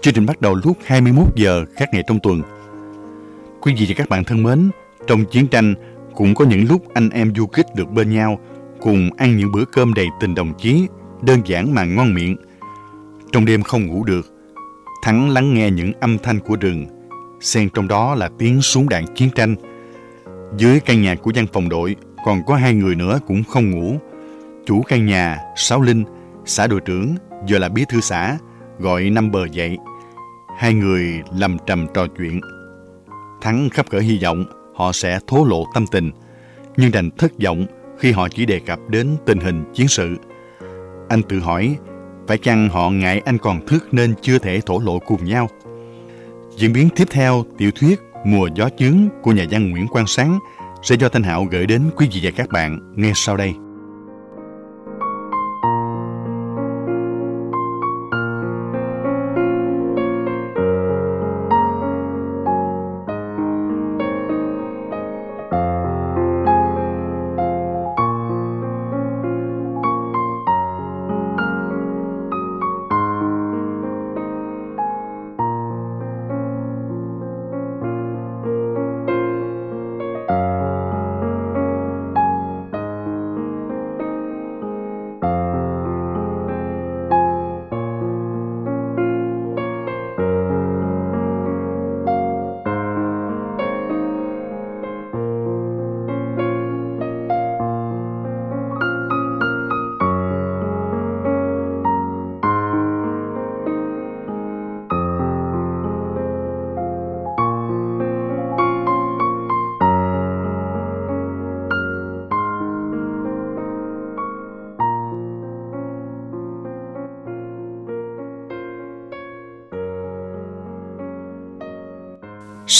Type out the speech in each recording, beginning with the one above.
Chương trình bắt đầu lúc 21 giờ các ngày trong tuần. Quý vị và các bạn thân mến, trong chiến tranh cũng có những lúc anh em du kích được bên nhau, cùng ăn những bữa cơm đầy tình đồng chí, đơn giản mà ngon miệng. Trong đêm không ngủ được, Thắng lắng nghe những âm thanh của rừng, xen trong đó là tiếng súng đạn chiến tranh. Dưới căn nhà của văn phòng đội còn có hai người nữa cũng không ngủ. Chủ căn nhà, Sáu Linh, xã đội trưởng, giờ là bí thư xã, gọi năm bờ dậy. Hai người lầm trầm trò chuyện. Thắng khắp cỡ hy vọng họ sẽ thố lộ tâm tình, nhưng đành thất vọng khi họ chỉ đề cập đến tình hình chiến sự. Anh tự hỏi, phải chăng họ ngại anh còn thức nên chưa thể thổ lộ cùng nhau? Diễn biến tiếp theo, tiểu thuyết Mùa gió chướng của nhà văn Nguyễn Quang Sáng sẽ do Thanh Hạo gửi đến quý vị và các bạn nghe sau đây.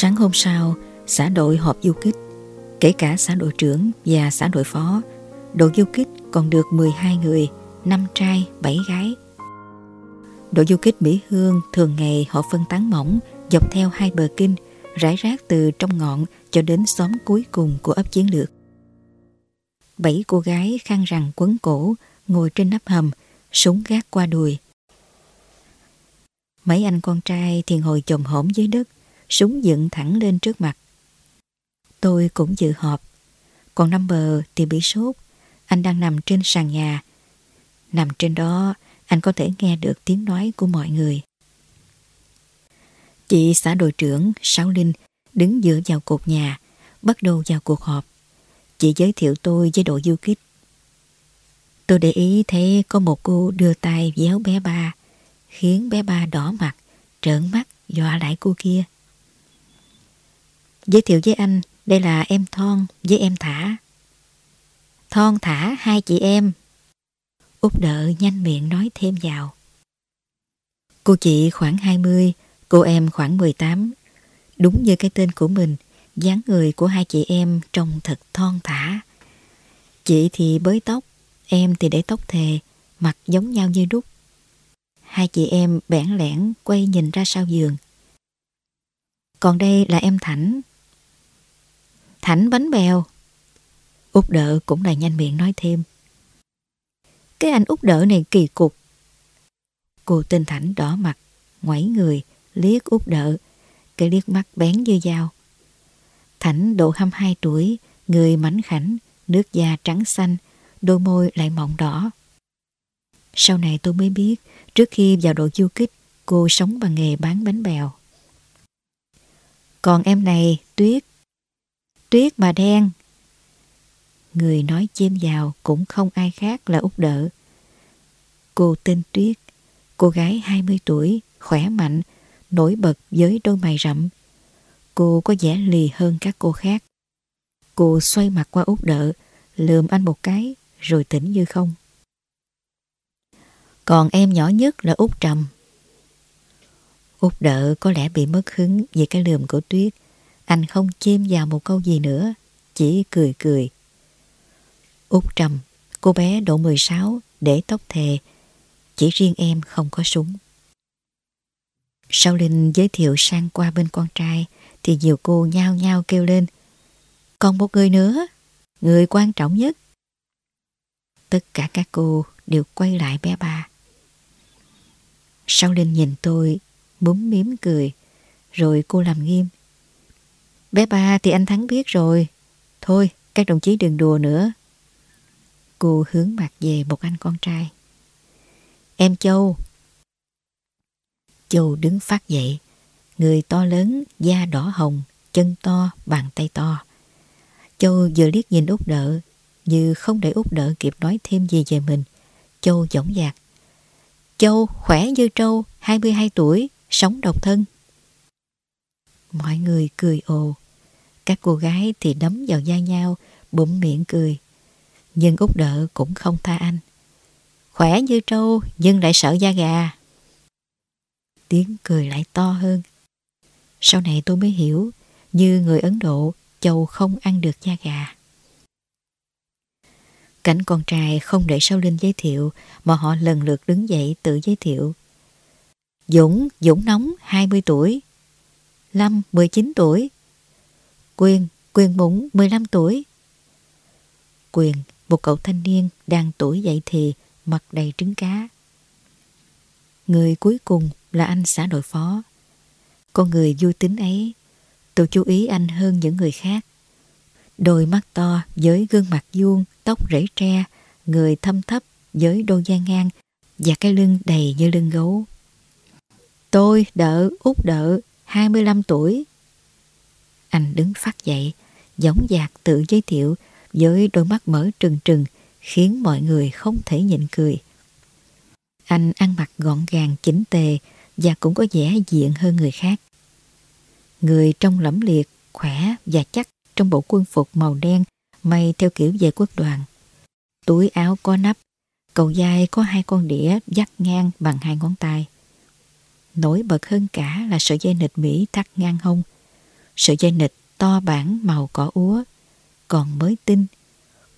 Sáng hôm sau, xã đội họp du kích, kể cả xã đội trưởng và xã đội phó. Đội du kích còn được 12 người, 5 trai, 7 gái. Đội du kích Mỹ Hương thường ngày họ phân tán mỏng dọc theo hai bờ kinh, rải rác từ trong ngọn cho đến xóm cuối cùng của ấp chiến lược. Bảy cô gái khăn rằng quấn cổ, ngồi trên nắp hầm, súng gác qua đùi. Mấy anh con trai thì ngồi chồm hổm dưới đất, súng dựng thẳng lên trước mặt. Tôi cũng dự họp, còn năm bờ thì bị sốt, anh đang nằm trên sàn nhà. Nằm trên đó, anh có thể nghe được tiếng nói của mọi người. Chị xã đội trưởng Sáu Linh đứng dựa vào cột nhà, bắt đầu vào cuộc họp. Chị giới thiệu tôi với đội du kích. Tôi để ý thấy có một cô đưa tay véo bé ba, khiến bé ba đỏ mặt, trợn mắt, dọa lại cô kia. Giới thiệu với anh, đây là em Thon với em Thả. Thon Thả hai chị em. Út đợi nhanh miệng nói thêm vào. Cô chị khoảng 20, cô em khoảng 18. Đúng như cái tên của mình, dáng người của hai chị em trông thật thon thả. Chị thì bới tóc, em thì để tóc thề, mặt giống nhau như đúc. Hai chị em bẽn lẽn quay nhìn ra sau giường. Còn đây là em Thảnh, Thảnh bánh bèo. Út đỡ cũng lại nhanh miệng nói thêm. Cái anh út đỡ này kỳ cục. Cô tên Thảnh đỏ mặt, ngoảy người, liếc út đỡ, cái liếc mắt bén như dao. Thảnh độ 22 tuổi, người mảnh khảnh, nước da trắng xanh, đôi môi lại mọng đỏ. Sau này tôi mới biết, trước khi vào đội du kích, cô sống bằng nghề bán bánh bèo. Còn em này, Tuyết, Tuyết mà đen. Người nói chêm vào cũng không ai khác là út đỡ. Cô tên Tuyết, cô gái 20 tuổi, khỏe mạnh, nổi bật với đôi mày rậm. Cô có vẻ lì hơn các cô khác. Cô xoay mặt qua út đỡ, lườm anh một cái, rồi tỉnh như không. Còn em nhỏ nhất là út trầm. Út đỡ có lẽ bị mất hứng vì cái lườm của Tuyết. Anh không chêm vào một câu gì nữa, chỉ cười cười. Út trầm, cô bé độ 16, để tóc thề. Chỉ riêng em không có súng. Sau Linh giới thiệu sang qua bên con trai thì nhiều cô nhao nhao kêu lên. Còn một người nữa, người quan trọng nhất. Tất cả các cô đều quay lại bé ba. Sau Linh nhìn tôi, búng miếm cười, rồi cô làm nghiêm. Bé ba thì anh Thắng biết rồi. Thôi, các đồng chí đừng đùa nữa. Cô hướng mặt về một anh con trai. Em Châu. Châu đứng phát dậy. Người to lớn, da đỏ hồng, chân to, bàn tay to. Châu vừa liếc nhìn út đỡ, như không để út đỡ kịp nói thêm gì về mình. Châu dõng dạc. Châu khỏe như trâu, 22 tuổi, sống độc thân. Mọi người cười ồ. Các cô gái thì đấm vào da nhau, bụng miệng cười. Nhưng út đỡ cũng không tha anh. Khỏe như trâu, nhưng lại sợ da gà. Tiếng cười lại to hơn. Sau này tôi mới hiểu, như người Ấn Độ, châu không ăn được da gà. Cảnh con trai không để sau Linh giới thiệu mà họ lần lượt đứng dậy tự giới thiệu. Dũng, Dũng Nóng, 20 tuổi. Lâm, 19 tuổi. Quyền, Quyền Mũng, 15 tuổi. Quyền, một cậu thanh niên đang tuổi dậy thì, mặt đầy trứng cá. Người cuối cùng là anh xã đội phó. Con người vui tính ấy, tôi chú ý anh hơn những người khác. Đôi mắt to với gương mặt vuông, tóc rễ tre, người thâm thấp với đôi da ngang và cái lưng đầy như lưng gấu. Tôi đỡ, út đỡ, 25 tuổi. Anh đứng phát dậy, giống dạc tự giới thiệu với đôi mắt mở trừng trừng khiến mọi người không thể nhịn cười. Anh ăn mặc gọn gàng chỉnh tề và cũng có vẻ diện hơn người khác. Người trông lẫm liệt, khỏe và chắc trong bộ quân phục màu đen may theo kiểu về quốc đoàn. Túi áo có nắp, cầu dai có hai con đĩa dắt ngang bằng hai ngón tay. Nổi bật hơn cả là sợi dây nịch Mỹ thắt ngang hông. Sợi dây nịch to bản màu cỏ úa, còn mới tinh.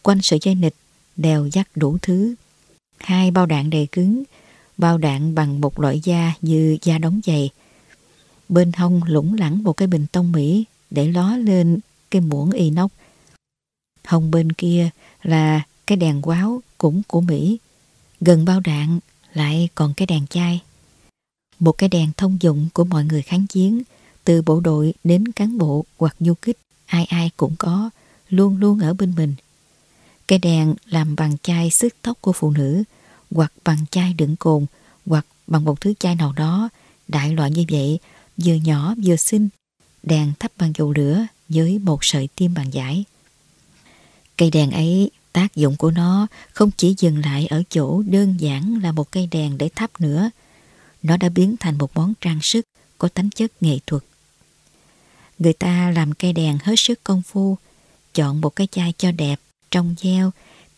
Quanh sợi dây nịch đều dắt đủ thứ. Hai bao đạn đầy cứng, bao đạn bằng một loại da như da đóng giày. Bên hông lủng lẳng một cái bình tông Mỹ để ló lên cái muỗng inox. Hông bên kia là cái đèn quáo cũng của Mỹ. Gần bao đạn lại còn cái đèn chai. Một cái đèn thông dụng của mọi người kháng chiến, từ bộ đội đến cán bộ hoặc du kích, ai ai cũng có, luôn luôn ở bên mình. cây đèn làm bằng chai xước tóc của phụ nữ, hoặc bằng chai đựng cồn, hoặc bằng một thứ chai nào đó, đại loại như vậy, vừa nhỏ vừa xinh, đèn thắp bằng dầu lửa với một sợi tim bằng giải. Cây đèn ấy, tác dụng của nó không chỉ dừng lại ở chỗ đơn giản là một cây đèn để thắp nữa, nó đã biến thành một món trang sức có tính chất nghệ thuật. Người ta làm cây đèn hết sức công phu, chọn một cái chai cho đẹp, trong gieo,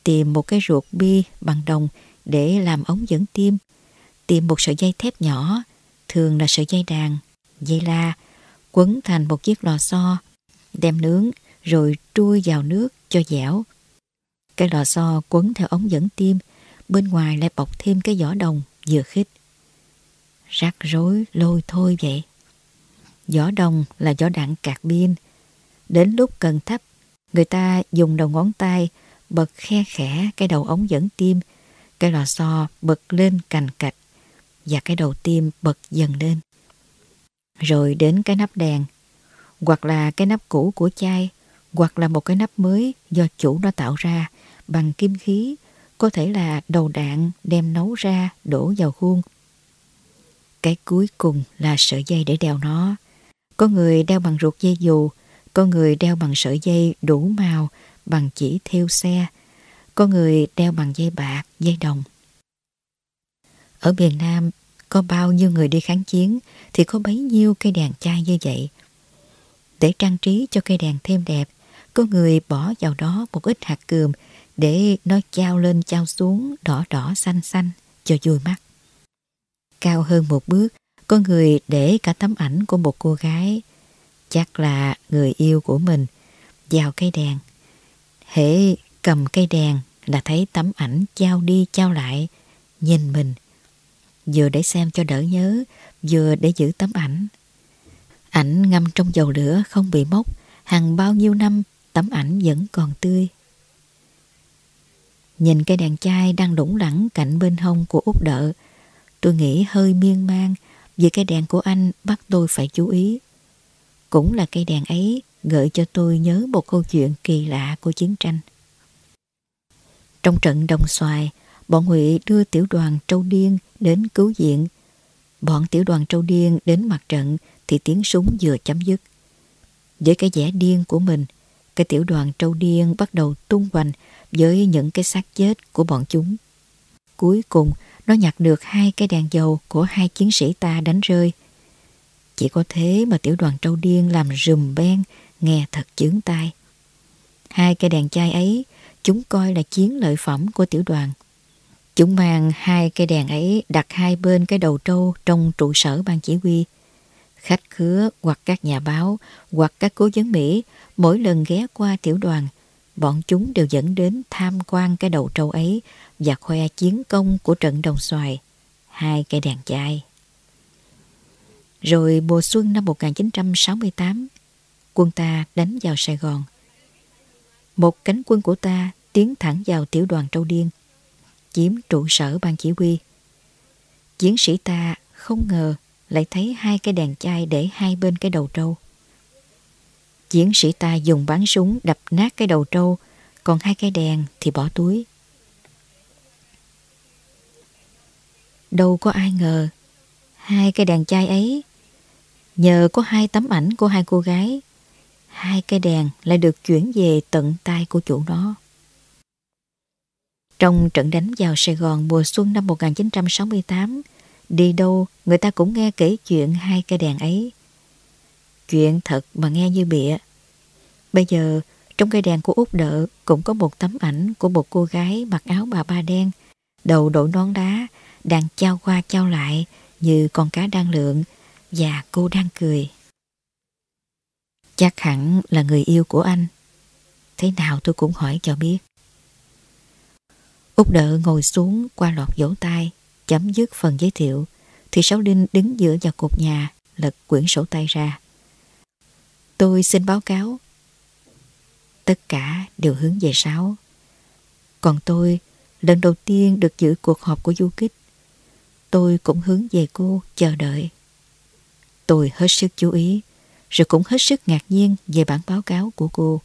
tìm một cái ruột bi bằng đồng để làm ống dẫn tim, tìm một sợi dây thép nhỏ, thường là sợi dây đàn, dây la, quấn thành một chiếc lò xo, đem nướng rồi trui vào nước cho dẻo. Cái lò xo quấn theo ống dẫn tim, bên ngoài lại bọc thêm cái vỏ đồng vừa khít. Rắc rối lôi thôi vậy giỏ đồng là giỏ đạn cạc biên Đến lúc cần thấp, người ta dùng đầu ngón tay bật khe khẽ cái đầu ống dẫn tim, cái lò xo bật lên cành cạch và cái đầu tim bật dần lên. Rồi đến cái nắp đèn, hoặc là cái nắp cũ của chai, hoặc là một cái nắp mới do chủ nó tạo ra bằng kim khí, có thể là đầu đạn đem nấu ra đổ vào khuôn. Cái cuối cùng là sợi dây để đeo nó. Có người đeo bằng ruột dây dù, có người đeo bằng sợi dây đủ màu, bằng chỉ theo xe, có người đeo bằng dây bạc, dây đồng. Ở miền Nam, có bao nhiêu người đi kháng chiến thì có bấy nhiêu cây đèn chai như vậy. Để trang trí cho cây đèn thêm đẹp, có người bỏ vào đó một ít hạt cườm để nó trao lên trao xuống đỏ đỏ xanh xanh cho vui mắt. Cao hơn một bước có người để cả tấm ảnh của một cô gái, chắc là người yêu của mình, vào cây đèn. Hễ cầm cây đèn là thấy tấm ảnh trao đi trao lại, nhìn mình. Vừa để xem cho đỡ nhớ, vừa để giữ tấm ảnh. Ảnh ngâm trong dầu lửa không bị mốc, hàng bao nhiêu năm tấm ảnh vẫn còn tươi. Nhìn cây đèn chai đang lủng lẳng cạnh bên hông của út đỡ, tôi nghĩ hơi miên man vì cây đèn của anh bắt tôi phải chú ý. Cũng là cây đèn ấy gợi cho tôi nhớ một câu chuyện kỳ lạ của chiến tranh. Trong trận đồng xoài, bọn Ngụy đưa tiểu đoàn trâu điên đến cứu viện. Bọn tiểu đoàn trâu điên đến mặt trận thì tiếng súng vừa chấm dứt. Với cái vẻ điên của mình, cái tiểu đoàn trâu điên bắt đầu tung hoành với những cái xác chết của bọn chúng. Cuối cùng, nó nhặt được hai cái đèn dầu của hai chiến sĩ ta đánh rơi. Chỉ có thế mà tiểu đoàn trâu điên làm rùm ben, nghe thật chướng tai. Hai cái đèn chai ấy, chúng coi là chiến lợi phẩm của tiểu đoàn. Chúng mang hai cây đèn ấy đặt hai bên cái đầu trâu trong trụ sở ban chỉ huy. Khách khứa hoặc các nhà báo hoặc các cố vấn Mỹ mỗi lần ghé qua tiểu đoàn, bọn chúng đều dẫn đến tham quan cái đầu trâu ấy và khoe chiến công của trận đồng xoài, hai cây đèn chai. Rồi mùa xuân năm 1968, quân ta đánh vào Sài Gòn. Một cánh quân của ta tiến thẳng vào tiểu đoàn Trâu Điên, chiếm trụ sở ban chỉ huy. Chiến sĩ ta không ngờ lại thấy hai cái đèn chai để hai bên cái đầu trâu. Chiến sĩ ta dùng bắn súng đập nát cái đầu trâu, còn hai cái đèn thì bỏ túi. Đâu có ai ngờ, hai cái đèn chai ấy, nhờ có hai tấm ảnh của hai cô gái, hai cái đèn lại được chuyển về tận tay của chủ nó. Trong trận đánh vào Sài Gòn mùa xuân năm 1968, đi đâu người ta cũng nghe kể chuyện hai cây đèn ấy. Chuyện thật mà nghe như bịa. Bây giờ, trong cây đèn của Út Đợ cũng có một tấm ảnh của một cô gái mặc áo bà ba đen, đầu đội nón đá, đang trao qua trao lại như con cá đang lượn và cô đang cười. Chắc hẳn là người yêu của anh. Thế nào tôi cũng hỏi cho biết. Út đỡ ngồi xuống qua lọt vỗ tay, chấm dứt phần giới thiệu, thì Sáu Linh đứng giữa vào cột nhà, lật quyển sổ tay ra. Tôi xin báo cáo. Tất cả đều hướng về Sáu. Còn tôi, lần đầu tiên được giữ cuộc họp của du kích. Tôi cũng hướng về cô, chờ đợi. Tôi hết sức chú ý, rồi cũng hết sức ngạc nhiên về bản báo cáo của cô.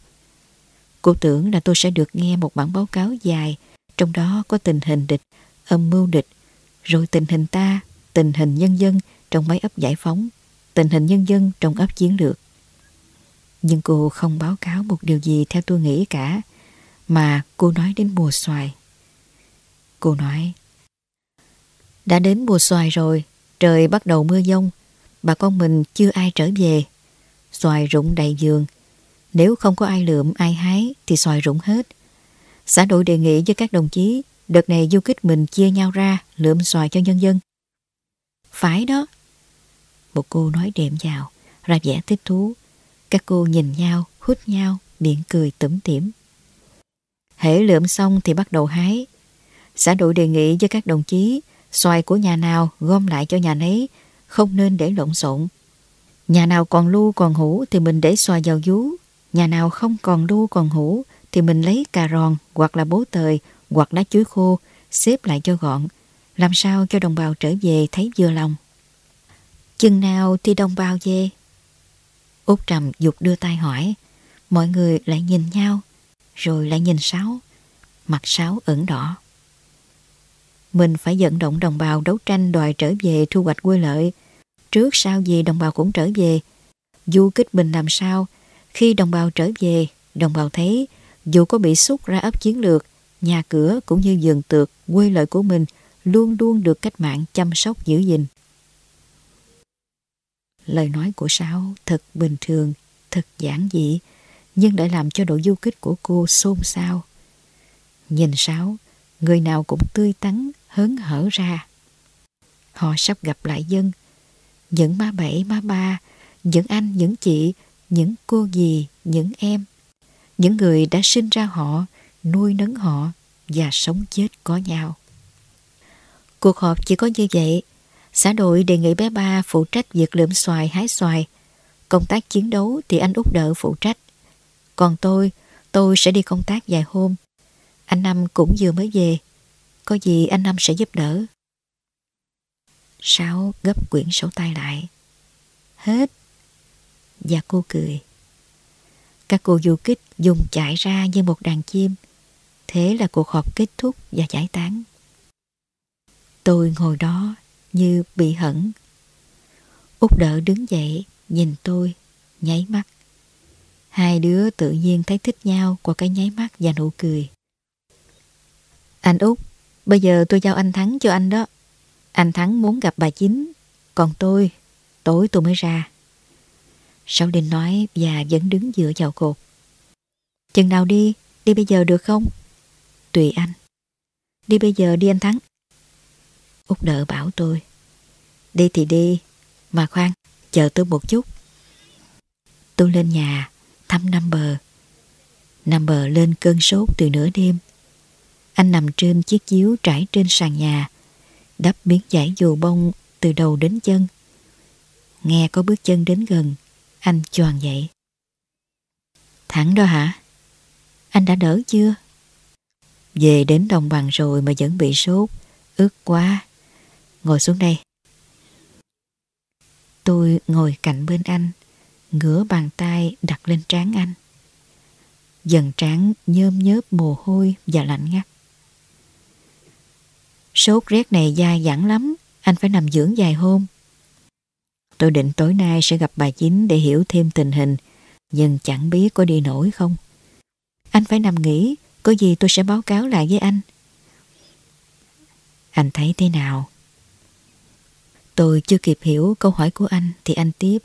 Cô tưởng là tôi sẽ được nghe một bản báo cáo dài, trong đó có tình hình địch, âm mưu địch, rồi tình hình ta, tình hình nhân dân trong mấy ấp giải phóng, tình hình nhân dân trong ấp chiến lược. Nhưng cô không báo cáo một điều gì theo tôi nghĩ cả, mà cô nói đến mùa xoài. Cô nói, đã đến mùa xoài rồi, trời bắt đầu mưa dông, bà con mình chưa ai trở về. Xoài rụng đầy giường, nếu không có ai lượm ai hái thì xoài rụng hết. Xã đội đề nghị với các đồng chí đợt này du kích mình chia nhau ra lượm xoài cho nhân dân. Phải đó. Một cô nói đệm vào, ra vẻ thích thú. Các cô nhìn nhau, hút nhau, miệng cười tủm tỉm. Hễ lượm xong thì bắt đầu hái. Xã đội đề nghị với các đồng chí xoài của nhà nào gom lại cho nhà nấy, không nên để lộn xộn. Nhà nào còn lu còn hũ thì mình để xoài vào vú. Nhà nào không còn lu còn hũ thì mình lấy cà ròn hoặc là bố tời hoặc lá chuối khô xếp lại cho gọn. Làm sao cho đồng bào trở về thấy vừa lòng. Chừng nào thì đồng bào về? Út Trầm dục đưa tay hỏi. Mọi người lại nhìn nhau, rồi lại nhìn Sáu. Mặt Sáu ửng đỏ. Mình phải vận động đồng bào đấu tranh đòi trở về thu hoạch quê lợi. Trước sau gì đồng bào cũng trở về. Du kích mình làm sao? Khi đồng bào trở về, đồng bào thấy dù có bị xúc ra ấp chiến lược, nhà cửa cũng như vườn tược, quê lợi của mình luôn luôn được cách mạng chăm sóc giữ gìn. Lời nói của Sáu thật bình thường, thật giản dị, nhưng đã làm cho độ du kích của cô xôn xao. Nhìn Sáu, người nào cũng tươi tắn, hớn hở ra. Họ sắp gặp lại dân, những má bảy, má ba, những anh, những chị, những cô dì, những em, những người đã sinh ra họ, nuôi nấng họ và sống chết có nhau. Cuộc họp chỉ có như vậy. Xã đội đề nghị bé ba phụ trách việc lượm xoài, hái xoài. Công tác chiến đấu thì anh út đỡ phụ trách. Còn tôi, tôi sẽ đi công tác vài hôm. Anh Năm cũng vừa mới về. Có gì anh Năm sẽ giúp đỡ. Sáu gấp quyển sổ tay lại. Hết. Và cô cười. Các cô du kích dùng chạy ra như một đàn chim. Thế là cuộc họp kết thúc và giải tán. Tôi ngồi đó như bị hận. Út đỡ đứng dậy, nhìn tôi, nháy mắt. Hai đứa tự nhiên thấy thích nhau qua cái nháy mắt và nụ cười. Anh Út, bây giờ tôi giao anh Thắng cho anh đó. Anh Thắng muốn gặp bà Chính, còn tôi, tối tôi mới ra. Sáu Đinh nói và vẫn đứng dựa vào cột. Chừng nào đi, đi bây giờ được không? Tùy anh. Đi bây giờ đi anh Thắng. Út nợ bảo tôi. Đi thì đi, mà khoan, chờ tôi một chút. Tôi lên nhà, thăm Nam bờ. Nam bờ lên cơn sốt từ nửa đêm. Anh nằm trên chiếc chiếu trải trên sàn nhà, đắp miếng giải dù bông từ đầu đến chân. Nghe có bước chân đến gần, anh choàng dậy. Thẳng đó hả? Anh đã đỡ chưa? Về đến đồng bằng rồi mà vẫn bị sốt, ướt quá. Ngồi xuống đây. Tôi ngồi cạnh bên anh, ngửa bàn tay đặt lên trán anh. Dần trán nhơm nhớp mồ hôi và lạnh ngắt. Sốt rét này dai dẳng lắm, anh phải nằm dưỡng vài hôm. Tôi định tối nay sẽ gặp bà Chính để hiểu thêm tình hình, nhưng chẳng biết có đi nổi không. Anh phải nằm nghỉ, có gì tôi sẽ báo cáo lại với anh. Anh thấy thế nào? Tôi chưa kịp hiểu câu hỏi của anh thì anh tiếp,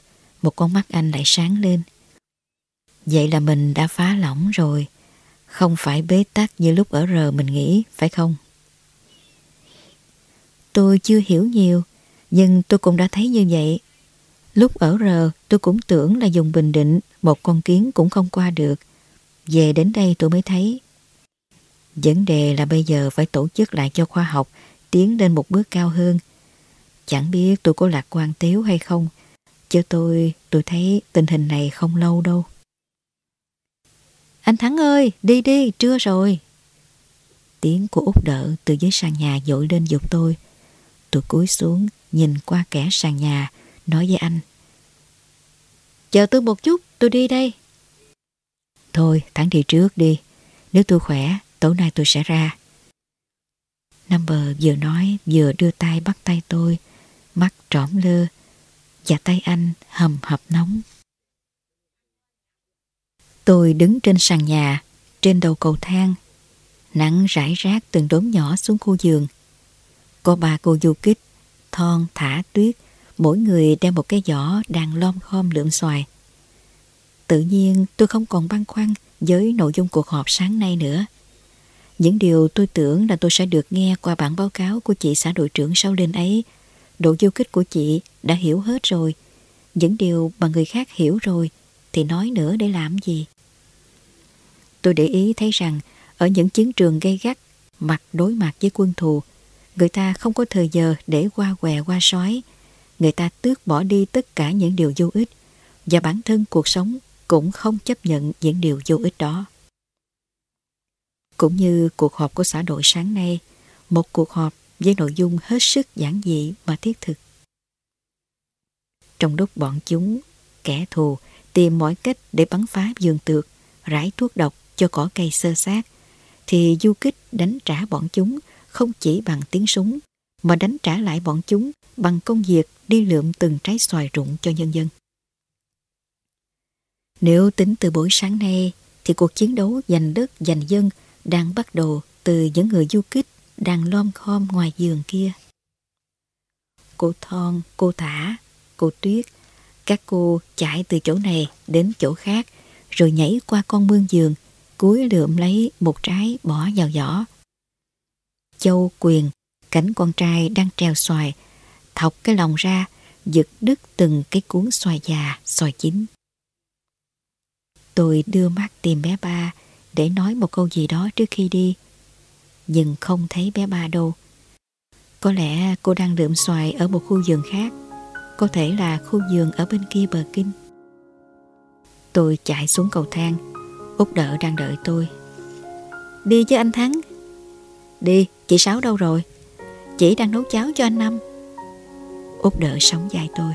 một con mắt anh lại sáng lên. Vậy là mình đã phá lỏng rồi, không phải bế tắc như lúc ở rờ mình nghĩ, phải không? Tôi chưa hiểu nhiều, nhưng tôi cũng đã thấy như vậy. Lúc ở rờ tôi cũng tưởng là dùng bình định một con kiến cũng không qua được. Về đến đây tôi mới thấy. Vấn đề là bây giờ phải tổ chức lại cho khoa học tiến lên một bước cao hơn. Chẳng biết tôi có lạc quan tiếu hay không, chứ tôi, tôi thấy tình hình này không lâu đâu. Anh Thắng ơi, đi đi, trưa rồi. Tiếng của út đỡ từ dưới sàn nhà dội lên dục tôi. Tôi cúi xuống, nhìn qua kẻ sàn nhà, nói với anh. Chờ tôi một chút, tôi đi đây. Thôi, Thắng đi trước đi. Nếu tôi khỏe, tối nay tôi sẽ ra. Number vừa nói vừa đưa tay bắt tay tôi, mắt trõm lơ, và tay anh hầm hập nóng. Tôi đứng trên sàn nhà, trên đầu cầu thang. Nắng rải rác từng đốm nhỏ xuống khu giường. Có ba cô du kích, thon, thả tuyết, mỗi người đem một cái giỏ đang lom khom lượm xoài. Tự nhiên tôi không còn băn khoăn với nội dung cuộc họp sáng nay nữa. Những điều tôi tưởng là tôi sẽ được nghe qua bản báo cáo của chị xã đội trưởng sau lên ấy, độ du kích của chị đã hiểu hết rồi. Những điều mà người khác hiểu rồi thì nói nữa để làm gì? Tôi để ý thấy rằng ở những chiến trường gây gắt, mặt đối mặt với quân thù, người ta không có thời giờ để qua què qua sói. Người ta tước bỏ đi tất cả những điều vô ích và bản thân cuộc sống cũng không chấp nhận những điều vô ích đó. Cũng như cuộc họp của xã đội sáng nay, một cuộc họp với nội dung hết sức giản dị mà thiết thực. Trong lúc bọn chúng, kẻ thù tìm mọi cách để bắn phá giường tược, rải thuốc độc cho cỏ cây sơ sát, thì du kích đánh trả bọn chúng không chỉ bằng tiếng súng, mà đánh trả lại bọn chúng bằng công việc đi lượm từng trái xoài rụng cho nhân dân. Nếu tính từ buổi sáng nay, thì cuộc chiến đấu giành đất, giành dân đang bắt đầu từ những người du kích đang lom khom ngoài giường kia. Cô Thon, cô Thả, cô Tuyết, các cô chạy từ chỗ này đến chỗ khác rồi nhảy qua con mương giường, cúi lượm lấy một trái bỏ vào giỏ. Châu Quyền, cảnh con trai đang treo xoài, thọc cái lòng ra giật đứt từng cái cuốn xoài già, xoài chín. Tôi đưa mắt tìm bé ba để nói một câu gì đó trước khi đi. Nhưng không thấy bé ba đâu. Có lẽ cô đang lượm xoài ở một khu vườn khác. Có thể là khu vườn ở bên kia bờ kinh. Tôi chạy xuống cầu thang. Út đỡ đang đợi tôi. Đi chứ anh Thắng. Đi, chị Sáu đâu rồi? Chị đang nấu cháo cho anh Năm. Út đỡ sống dài tôi.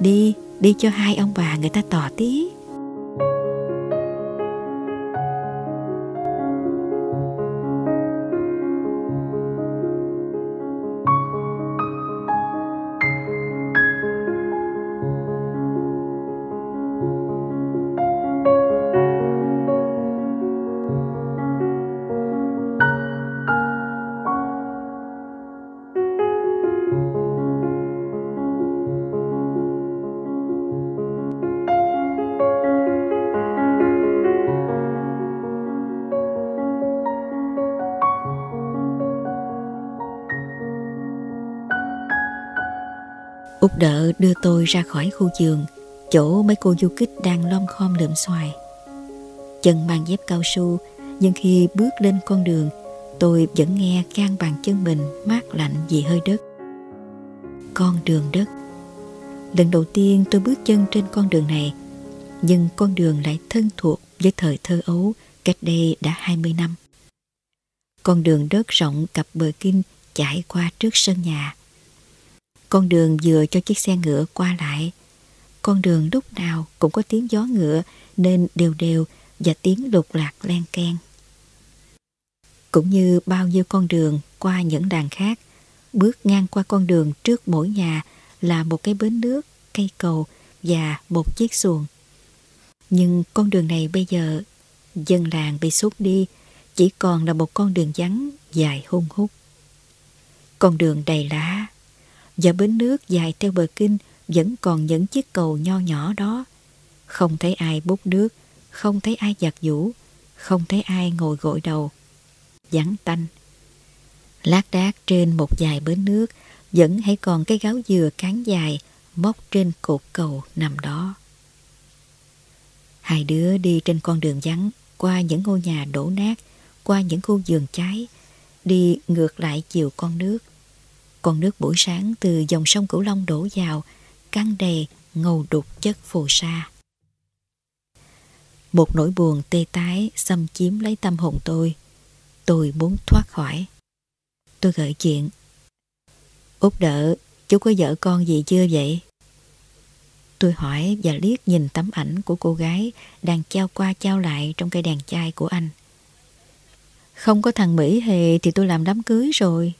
Đi, đi cho hai ông bà người ta tò tí. Út đỡ đưa tôi ra khỏi khu giường Chỗ mấy cô du kích đang lom khom lượm xoài. Chân mang dép cao su, Nhưng khi bước lên con đường, Tôi vẫn nghe can bàn chân mình mát lạnh vì hơi đất. Con đường đất. Lần đầu tiên tôi bước chân trên con đường này, Nhưng con đường lại thân thuộc với thời thơ ấu Cách đây đã 20 năm. Con đường đất rộng cặp bờ kinh chạy qua trước sân nhà con đường vừa cho chiếc xe ngựa qua lại. Con đường lúc nào cũng có tiếng gió ngựa nên đều đều và tiếng lục lạc len keng. Cũng như bao nhiêu con đường qua những đàn khác, bước ngang qua con đường trước mỗi nhà là một cái bến nước, cây cầu và một chiếc xuồng. Nhưng con đường này bây giờ dân làng bị sút đi, chỉ còn là một con đường vắng dài hung hút. Con đường đầy lá, và bến nước dài theo bờ kinh vẫn còn những chiếc cầu nho nhỏ đó. Không thấy ai bút nước, không thấy ai giặt vũ, không thấy ai ngồi gội đầu. Vắng tanh. Lát đác trên một dài bến nước vẫn hãy còn cái gáo dừa cán dài móc trên cột cầu nằm đó. Hai đứa đi trên con đường vắng qua những ngôi nhà đổ nát, qua những khu vườn cháy, đi ngược lại chiều con nước. Con nước buổi sáng từ dòng sông Cửu Long đổ vào, căng đầy ngầu đục chất phù sa. Một nỗi buồn tê tái xâm chiếm lấy tâm hồn tôi. Tôi muốn thoát khỏi. Tôi gợi chuyện. Út đỡ, chú có vợ con gì chưa vậy? Tôi hỏi và liếc nhìn tấm ảnh của cô gái đang trao qua trao lại trong cây đèn chai của anh. Không có thằng Mỹ hề thì tôi làm đám cưới rồi.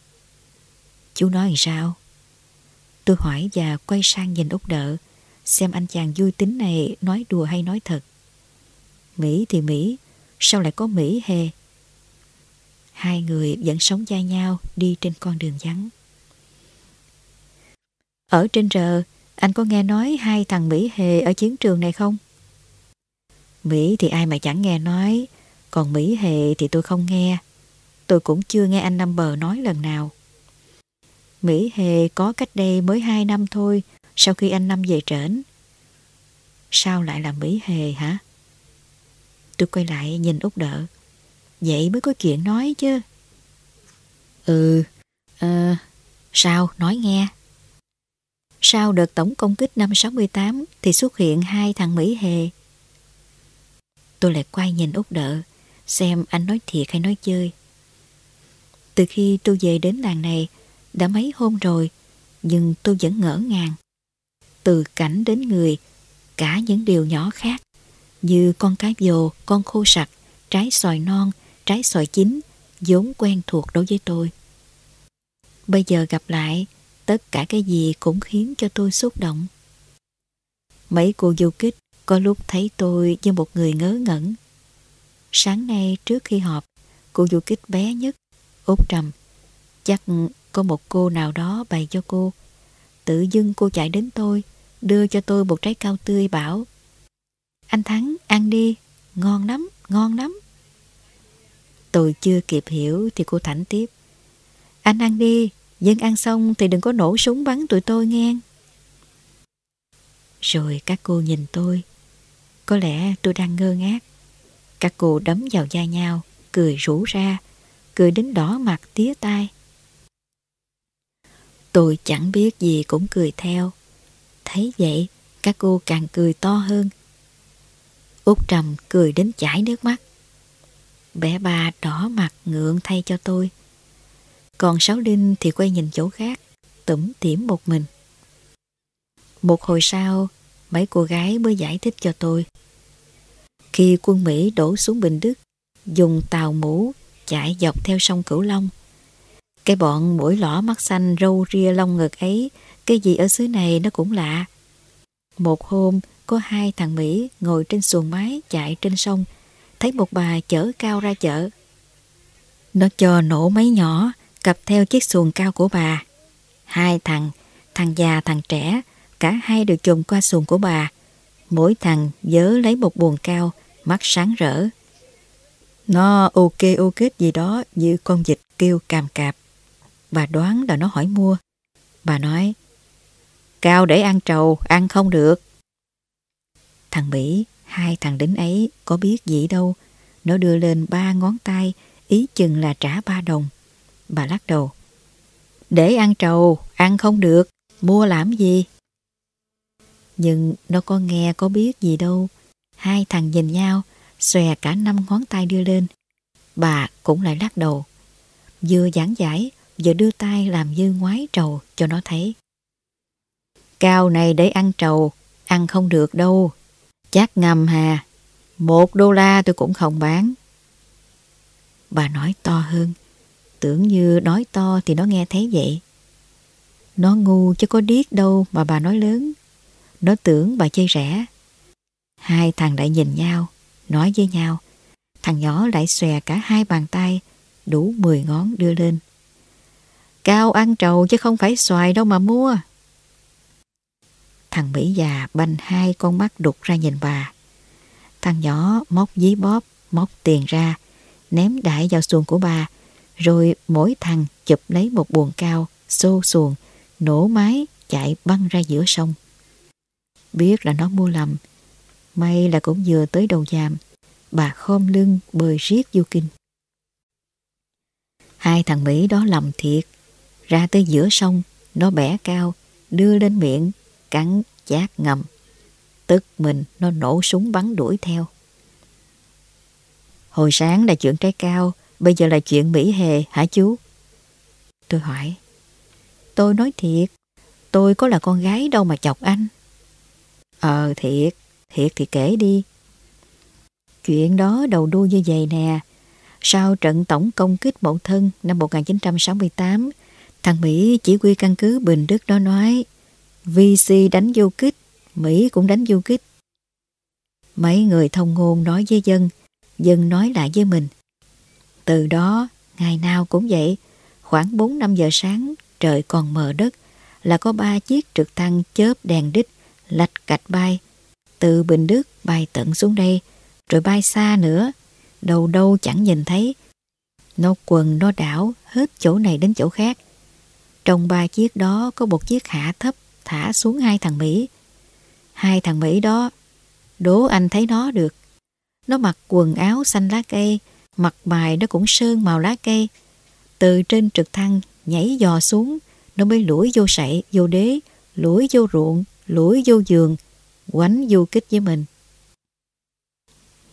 Chú nói sao? Tôi hỏi và quay sang nhìn Út đỡ, xem anh chàng vui tính này nói đùa hay nói thật. Mỹ thì Mỹ, sao lại có Mỹ hề? Hai người vẫn sống dai nhau đi trên con đường vắng. Ở trên rờ, anh có nghe nói hai thằng Mỹ hề ở chiến trường này không? Mỹ thì ai mà chẳng nghe nói, còn Mỹ hề thì tôi không nghe. Tôi cũng chưa nghe anh Năm Bờ nói lần nào. Mỹ Hề có cách đây mới hai năm thôi, sau khi anh Năm về trển. Sao lại là Mỹ Hề hả? Tôi quay lại nhìn Út đỡ. Vậy mới có chuyện nói chứ. Ừ, à, sao? Nói nghe. Sau đợt tổng công kích năm 68 thì xuất hiện hai thằng Mỹ Hề. Tôi lại quay nhìn Út đỡ, xem anh nói thiệt hay nói chơi. Từ khi tôi về đến làng này, đã mấy hôm rồi, nhưng tôi vẫn ngỡ ngàng. Từ cảnh đến người, cả những điều nhỏ khác, như con cá vồ, con khô sặc, trái xoài non, trái xoài chín, vốn quen thuộc đối với tôi. Bây giờ gặp lại, tất cả cái gì cũng khiến cho tôi xúc động. Mấy cô du kích có lúc thấy tôi như một người ngớ ngẩn. Sáng nay trước khi họp, cô du kích bé nhất, út trầm, chắc có một cô nào đó bày cho cô. Tự dưng cô chạy đến tôi, đưa cho tôi một trái cao tươi bảo Anh Thắng, ăn đi, ngon lắm, ngon lắm. Tôi chưa kịp hiểu thì cô thảnh tiếp. Anh ăn đi, dân ăn xong thì đừng có nổ súng bắn tụi tôi nghe. Rồi các cô nhìn tôi. Có lẽ tôi đang ngơ ngác. Các cô đấm vào da nhau, cười rủ ra, cười đến đỏ mặt tía tai. Tôi chẳng biết gì cũng cười theo. Thấy vậy, các cô càng cười to hơn. Út Trầm cười đến chảy nước mắt. Bé ba đỏ mặt ngượng thay cho tôi. Còn Sáu Linh thì quay nhìn chỗ khác, tủm tỉm một mình. Một hồi sau, mấy cô gái mới giải thích cho tôi. Khi quân Mỹ đổ xuống Bình Đức, dùng tàu mũ chạy dọc theo sông Cửu Long. Cái bọn mũi lỏ mắt xanh râu ria lông ngực ấy, cái gì ở xứ này nó cũng lạ. Một hôm, có hai thằng Mỹ ngồi trên xuồng máy chạy trên sông, thấy một bà chở cao ra chợ. Nó cho nổ máy nhỏ, cặp theo chiếc xuồng cao của bà. Hai thằng, thằng già thằng trẻ, cả hai đều chồm qua xuồng của bà. Mỗi thằng dớ lấy một buồn cao, mắt sáng rỡ. Nó ok ok gì đó như con vịt kêu càm cạp. Bà đoán là nó hỏi mua. Bà nói, cao để ăn trầu, ăn không được. Thằng Mỹ, hai thằng đính ấy có biết gì đâu. Nó đưa lên ba ngón tay, ý chừng là trả ba đồng. Bà lắc đầu. Để ăn trầu, ăn không được, mua làm gì? Nhưng nó có nghe có biết gì đâu. Hai thằng nhìn nhau, xòe cả năm ngón tay đưa lên. Bà cũng lại lắc đầu. Vừa giảng giải, vừa đưa tay làm như ngoái trầu cho nó thấy. Cao này để ăn trầu, ăn không được đâu. Chắc ngầm hà, một đô la tôi cũng không bán. Bà nói to hơn, tưởng như nói to thì nó nghe thấy vậy. Nó ngu chứ có điếc đâu mà bà nói lớn. Nó tưởng bà chơi rẻ. Hai thằng lại nhìn nhau, nói với nhau. Thằng nhỏ lại xòe cả hai bàn tay, đủ 10 ngón đưa lên. Cao ăn trầu chứ không phải xoài đâu mà mua. Thằng Mỹ già banh hai con mắt đục ra nhìn bà. Thằng nhỏ móc dí bóp, móc tiền ra, ném đại vào xuồng của bà, rồi mỗi thằng chụp lấy một buồn cao, xô xuồng, nổ máy chạy băng ra giữa sông. Biết là nó mua lầm, may là cũng vừa tới đầu giàm, bà khom lưng bơi riết vô kinh. Hai thằng Mỹ đó lầm thiệt, ra tới giữa sông, nó bẻ cao, đưa lên miệng, cắn chát ngầm. Tức mình nó nổ súng bắn đuổi theo. Hồi sáng là chuyện trái cao, bây giờ là chuyện Mỹ Hề hả chú? Tôi hỏi. Tôi nói thiệt, tôi có là con gái đâu mà chọc anh. Ờ thiệt, thiệt thì kể đi. Chuyện đó đầu đuôi như vậy nè. Sau trận tổng công kích mậu thân năm 1968, thằng Mỹ chỉ huy căn cứ Bình Đức đó nói VC đánh du kích, Mỹ cũng đánh du kích. Mấy người thông ngôn nói với dân, dân nói lại với mình. Từ đó, ngày nào cũng vậy, khoảng 4-5 giờ sáng, trời còn mờ đất, là có ba chiếc trực thăng chớp đèn đích, lạch cạch bay, từ Bình Đức bay tận xuống đây, rồi bay xa nữa, đâu đâu chẳng nhìn thấy. Nó quần nó đảo, hết chỗ này đến chỗ khác. Trong ba chiếc đó có một chiếc hạ thấp thả xuống hai thằng Mỹ. Hai thằng Mỹ đó, đố anh thấy nó được. Nó mặc quần áo xanh lá cây, mặt bài nó cũng sơn màu lá cây. Từ trên trực thăng nhảy dò xuống, nó mới lũi vô sậy, vô đế, lũi vô ruộng, lũi vô giường, quánh du kích với mình.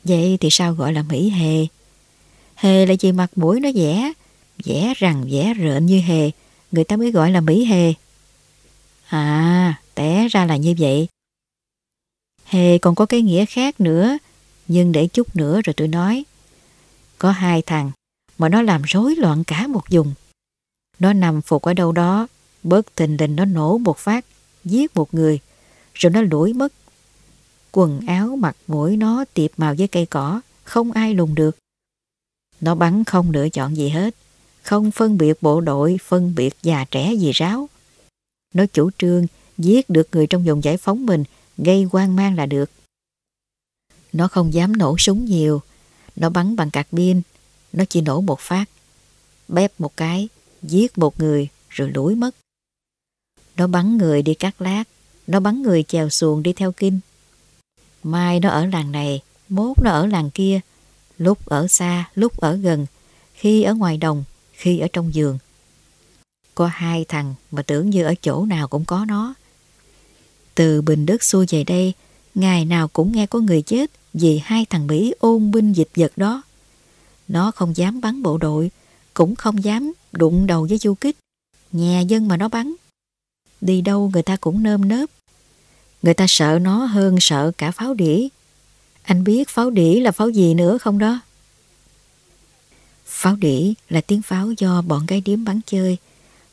Vậy thì sao gọi là Mỹ hề? Hề là gì mặt mũi nó vẽ, vẽ rằng vẽ rợn như hề, người ta mới gọi là Mỹ hề. À, té ra là như vậy. Hề còn có cái nghĩa khác nữa, nhưng để chút nữa rồi tôi nói. Có hai thằng mà nó làm rối loạn cả một vùng. Nó nằm phục ở đâu đó, bớt tình đình nó nổ một phát, giết một người, rồi nó lủi mất. Quần áo mặt mũi nó tiệp màu với cây cỏ, không ai lùng được. Nó bắn không lựa chọn gì hết, không phân biệt bộ đội, phân biệt già trẻ gì ráo. Nó chủ trương giết được người trong vùng giải phóng mình, gây quan mang là được. Nó không dám nổ súng nhiều, nó bắn bằng cạc pin, nó chỉ nổ một phát. Bép một cái, giết một người rồi lủi mất. Nó bắn người đi cắt lát, nó bắn người chèo xuồng đi theo kinh. Mai nó ở làng này, mốt nó ở làng kia, lúc ở xa, lúc ở gần, khi ở ngoài đồng, khi ở trong giường. Có hai thằng mà tưởng như ở chỗ nào cũng có nó. Từ Bình Đức xuôi về đây, ngày nào cũng nghe có người chết vì hai thằng Mỹ ôn binh dịch vật đó. Nó không dám bắn bộ đội, cũng không dám đụng đầu với du kích. Nhà dân mà nó bắn. Đi đâu người ta cũng nơm nớp. Người ta sợ nó hơn sợ cả pháo đĩa. Anh biết pháo đĩa là pháo gì nữa không đó? Pháo đỉ là tiếng pháo do bọn gái điếm bắn chơi.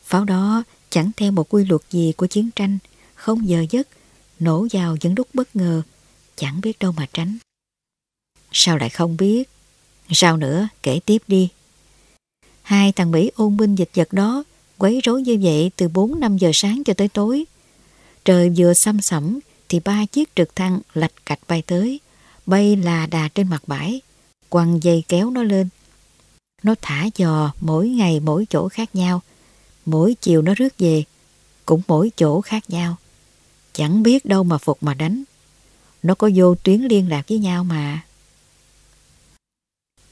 Pháo đó chẳng theo một quy luật gì của chiến tranh, không giờ giấc, nổ vào dẫn đúc bất ngờ, chẳng biết đâu mà tránh. Sao lại không biết? Sao nữa, kể tiếp đi. Hai thằng Mỹ ôn binh dịch vật đó quấy rối như vậy từ 4-5 giờ sáng cho tới tối. Trời vừa xăm sẩm thì ba chiếc trực thăng lạch cạch bay tới, bay là đà trên mặt bãi, quăng dây kéo nó lên. Nó thả dò mỗi ngày mỗi chỗ khác nhau, mỗi chiều nó rước về, cũng mỗi chỗ khác nhau. Chẳng biết đâu mà phục mà đánh. Nó có vô tuyến liên lạc với nhau mà.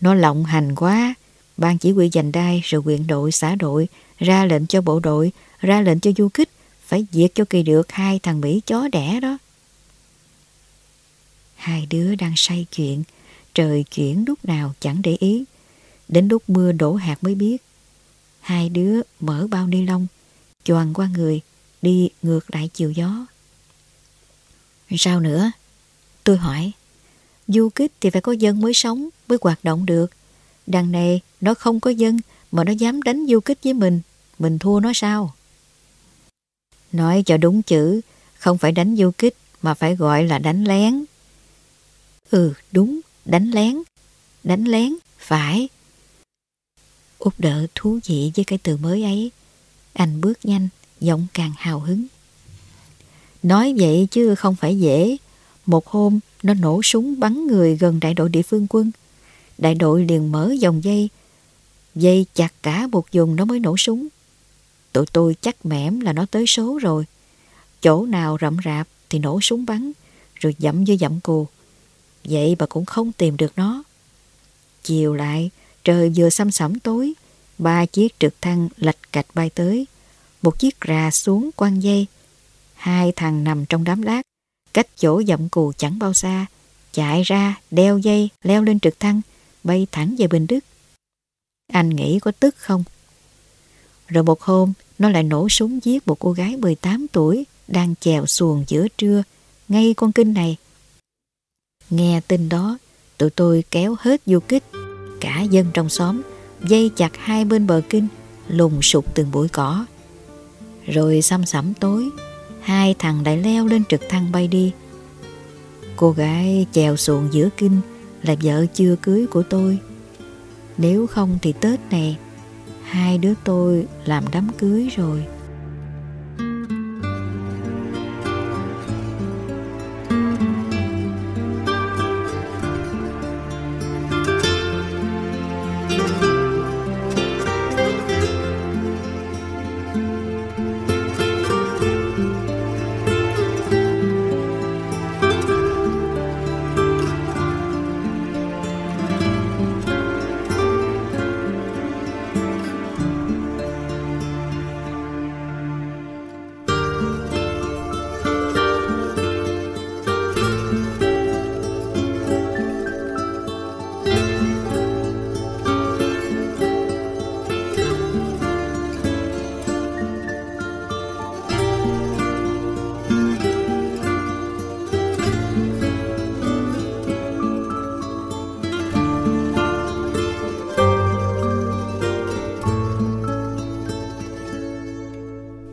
Nó lộng hành quá, ban chỉ huy giành đai rồi quyện đội, xã đội ra lệnh cho bộ đội, ra lệnh cho du kích phải diệt cho kỳ được hai thằng Mỹ chó đẻ đó. Hai đứa đang say chuyện, trời chuyển lúc nào chẳng để ý. Đến lúc mưa đổ hạt mới biết. Hai đứa mở bao ni lông, choàng qua người, đi ngược lại chiều gió. Sao nữa? Tôi hỏi. Du kích thì phải có dân mới sống, mới hoạt động được. Đằng này nó không có dân mà nó dám đánh du kích với mình. Mình thua nó sao? Nói cho đúng chữ, không phải đánh du kích mà phải gọi là đánh lén. Ừ, đúng, đánh lén. Đánh lén, phải. Út đỡ thú vị với cái từ mới ấy. Anh bước nhanh, giọng càng hào hứng. Nói vậy chứ không phải dễ. Một hôm, nó nổ súng bắn người gần đại đội địa phương quân. Đại đội liền mở dòng dây. Dây chặt cả một vùng nó mới nổ súng. Tụi tôi chắc mẻm là nó tới số rồi. Chỗ nào rậm rạp thì nổ súng bắn, rồi dẫm với dẫm cù. Vậy mà cũng không tìm được nó. Chiều lại, trời vừa xăm sẫm tối, ba chiếc trực thăng lạch cạch bay tới. Một chiếc rà xuống quăng dây. Hai thằng nằm trong đám lát, cách chỗ dậm cù chẳng bao xa. Chạy ra, đeo dây, leo lên trực thăng, bay thẳng về Bình Đức. Anh nghĩ có tức không? Rồi một hôm, nó lại nổ súng giết một cô gái 18 tuổi đang chèo xuồng giữa trưa, ngay con kinh này. Nghe tin đó, tụi tôi kéo hết du kích, cả dân trong xóm, dây chặt hai bên bờ kinh, lùng sụp từng bụi cỏ. Rồi xăm sẩm tối, hai thằng lại leo lên trực thăng bay đi. Cô gái chèo xuồng giữa kinh là vợ chưa cưới của tôi. Nếu không thì Tết này hai đứa tôi làm đám cưới rồi